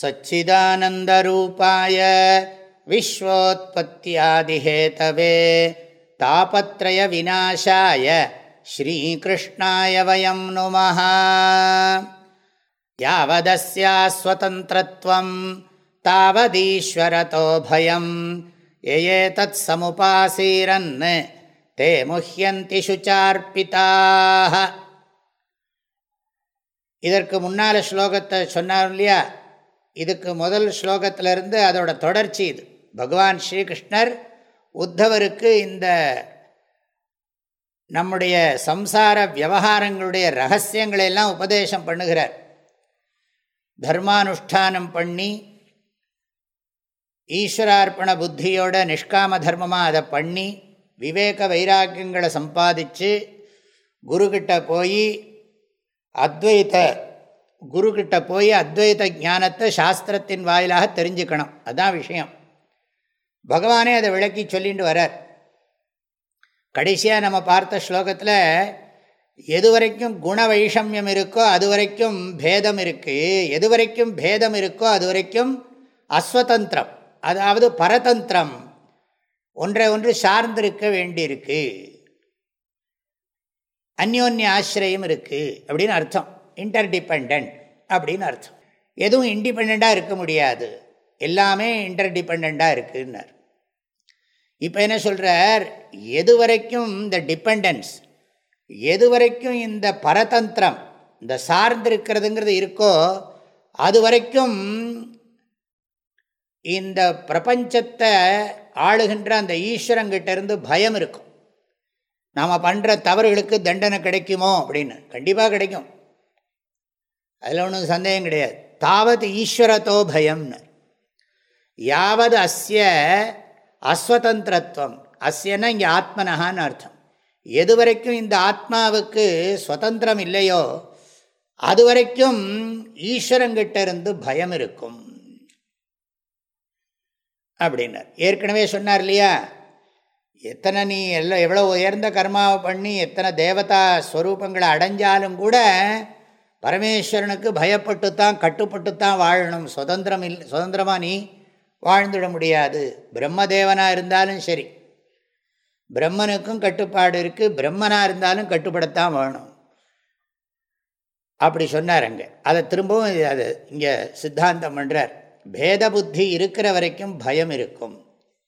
सच्चिदानन्दरूपाय विश्वोत्पत्त्यादिहेतवे तापत्रयविनाशाय श्रीकृष्णाय वयं नुमः यावदस्यास्वतन्त्रत्वं तावदीश्वरतो भयं ययेतत्समुपासीरन् ते मुह्यन्ति शुचार्पिताः இதற்கு முன்னால் ஸ்லோகத்தை சொன்னார் இல்லையா இதுக்கு முதல் ஸ்லோகத்திலிருந்து அதோட தொடர்ச்சி இது. பகவான் ஸ்ரீகிருஷ்ணர் உத்தவருக்கு இந்த நம்முடைய சம்சார விவகாரங்களுடைய ரகசியங்களையெல்லாம் உபதேசம் பண்ணுகிறார். தர்மானுஷ்டானம் பண்ணி ஈஸ்வரார்ப்பண புத்தியோட நிஷ்காம தர்மமாக அதை பண்ணி விவேக வைராக்கியங்களை சம்பாதிச்சு குருக்கிட்ட போய் அத்வைத குருக்கிட்ட போய் அத்வைத ஞானத்தை சாஸ்திரத்தின் வாயிலாக தெரிஞ்சுக்கணும். அதுதான் விஷயம். பகவானே அதை விளக்கி சொல்லிட்டு வரார். கடைசியாக நம்ம பார்த்த ஸ்லோகத்தில் எது வரைக்கும் குண வைஷமியம் இருக்கோ அது வரைக்கும் பேதம் இருக்குது எது வரைக்கும் பேதம் இருக்கோ அது வரைக்கும் அஸ்வதந்திரம். அதாவது பரதந்திரம் ஒன்றை ஒன்று சார்ந்திருக்க வேண்டியிருக்கு. அந்யோன்ய ஆசிரியம் இருக்குது அப்படின்னு அர்த்தம். இன்டர்டிபெண்ட் அப்படின்னு அர்த்தம். எதுவும் இண்டிபெண்ட்டாக இருக்க முடியாது. எல்லாமே இன்டர்டிபெண்ட்டாக இருக்குன்னார். இப்போ என்ன சொல்கிறார் எது வரைக்கும் இந்த டிபெண்டன்ஸ் எது வரைக்கும் இந்த பரதந்திரம் இந்த சார்ந்திருக்கிறதுங்கிறது இருக்கோ அது வரைக்கும் இந்த பிரபஞ்சத்தை ஆளுகின்ற அந்த ஈஸ்வரங்கிட்டேருந்து பயம் இருக்கும். நாம் பண்ணுற தவறுகளுக்கு தண்டனை கிடைக்குமோ அப்படின்னு. கண்டிப்பாக கிடைக்கும். அதில் ஒன்றும் சந்தேகம் கிடையாது. தாவது ஈஸ்வரத்தோ பயம்னு. யாவது அஸ்ய அஸ்வதந்திரத்துவம் அஸ்யன்னா இங்கே ஆத்மனகான்னு அர்த்தம். எது வரைக்கும் இந்த ஆத்மாவுக்கு சுதந்திரம் இல்லையோ அது வரைக்கும் ஈஸ்வரங்கிட்ட இருந்து பயம் இருக்கும். அப்படின்னார். ஏற்கனவே சொன்னார் இல்லையா? எத்தனை நீ எல்லாம் எவ்வளோ உயர்ந்த கர்மாவை பண்ணி எத்தனை தேவதா ஸ்வரூபங்களை அடைஞ்சாலும் கூட பரமேஸ்வரனுக்கு பயப்பட்டுத்தான் கட்டுப்பட்டுத்தான் வாழணும். சுதந்திரம் இல் சுதந்திரமாக நீ வாழ்ந்துட முடியாது. பிரம்மதேவனாக இருந்தாலும் சரி. பிரம்மனுக்கும் கட்டுப்பாடு இருக்குது பிரம்மனாக இருந்தாலும் கட்டுப்படத்தான் வேணும். அப்படி சொன்னார் அங்கே. அதை திரும்பவும் அது இங்கே சித்தாந்தம் பண்ணுறார் பேத புத்தி இருக்கிற வரைக்கும் பயம் இருக்கும்.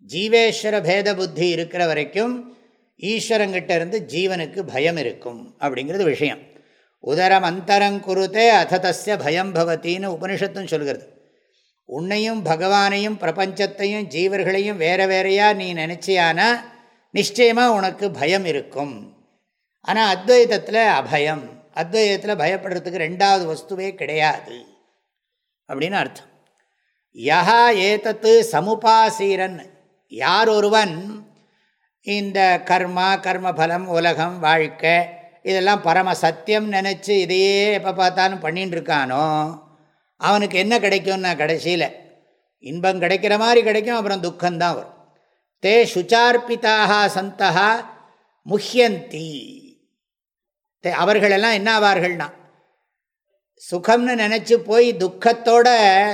ஜீவேஸ்வர பேத புத்தி இருக்கிற வரைக்கும் ஈஸ்வரங்கிட்ட இருந்து ஜீவனுக்கு பயம் இருக்கும் அப்படிங்கிறது விஷயம். உதரம் அந்தரங்குருத்தே அததஸ்ய பயம் பவத்தின்னு உபனிஷத்தும் சொல்கிறது. உன்னையும் பகவானையும் பிரபஞ்சத்தையும் ஜீவர்களையும் வேற வேறையாக நீ நினச்சியானா நிச்சயமாக உனக்கு பயம் இருக்கும். ஆனால் அத்வைதத்தில் அபயம். அத்வைதத்தில் பயப்படுறதுக்கு ரெண்டாவது வஸ்துவே கிடையாது. அப்படின்னு அர்த்தம். யஹா ஏதத்து சமுபாசீரன். யார் ஒருவன்? இந்த கர்மா கர்மபலம் உலகம் வாழ்க்கை இதெல்லாம் பரம சத்தியம் நினச்சி இதையே எப்போ பார்த்தாலும் பண்ணின்னு இருக்கானோ அவனுக்கு என்ன கிடைக்கும்னா கடைசியில் இன்பம் கிடைக்கிற மாதிரி கிடைக்கும் அப்புறம் துக்கம்தான் வரும். தே சுச்சார்பிதாக சந்தா முஹ்யந்தி. தே அவர்களெல்லாம் என்ன ஆவார்கள்னா சுகம்னு நினச்சி போய் துக்கத்தோட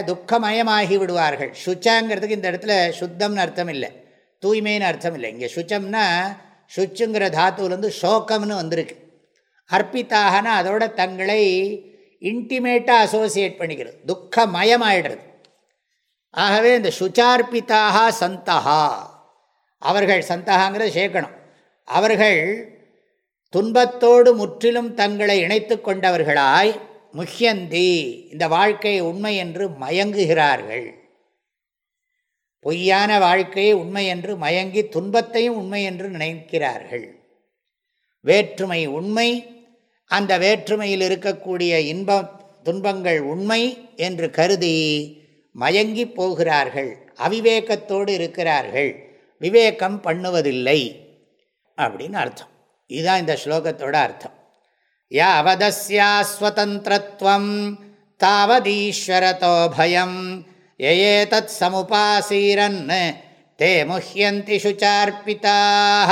துக்கமயமாகி விடுவார்கள். சுச்சங்கிறதுக்கு இந்த இடத்துல சுத்தம்னு அர்த்தம் இல்லை. தூய்மைன்னு அர்த்தம் இல்லை. இங்கே சுச்சம்னா சுச்சுங்கிற தாத்துலேருந்து சோகம்னு வந்திருக்கு. அர்ப்பித்தாகனா அதோட தங்களை இன்டிமேட்டாக அசோசியேட் பண்ணிக்கிறது. துக்கமயமாயிடுறது. ஆகவே இந்த சுச்சார்பித்தாக சந்தகா. அவர்கள் சந்தகாங்கிறத சேர்க்கணும் அவர்கள் துன்பத்தோடு முற்றிலும் தங்களை இணைத்து கொண்டவர்களாய் முஹ்யந்தி. இந்த வாழ்க்கை உண்மை என்று மயங்குகிறார்கள். பொய்யான வாழ்க்கையை உண்மை என்று மயங்கி துன்பத்தையும் உண்மை என்று நினைக்கிறார்கள். வேற்றுமை உண்மை அந்த வேற்றுமையில் இருக்கக்கூடிய இன்பம் துன்பங்கள் உண்மை என்று கருதி மயங்கி போகிறார்கள் அவிவேகத்தோடு இருக்கிறார்கள் விவேகம் பண்ணுவதில்லை அப்படின்னு அர்த்தம். இதுதான் இந்த ஸ்லோகத்தோட அர்த்தம். யாவதஸ்யாஸ்வதந்திரத்வம் தாவதீஸ்வரதோ பயம் எயே தத் சமுபாசீரன் தே முஹ்யந்தி சுச்சார்பிதாக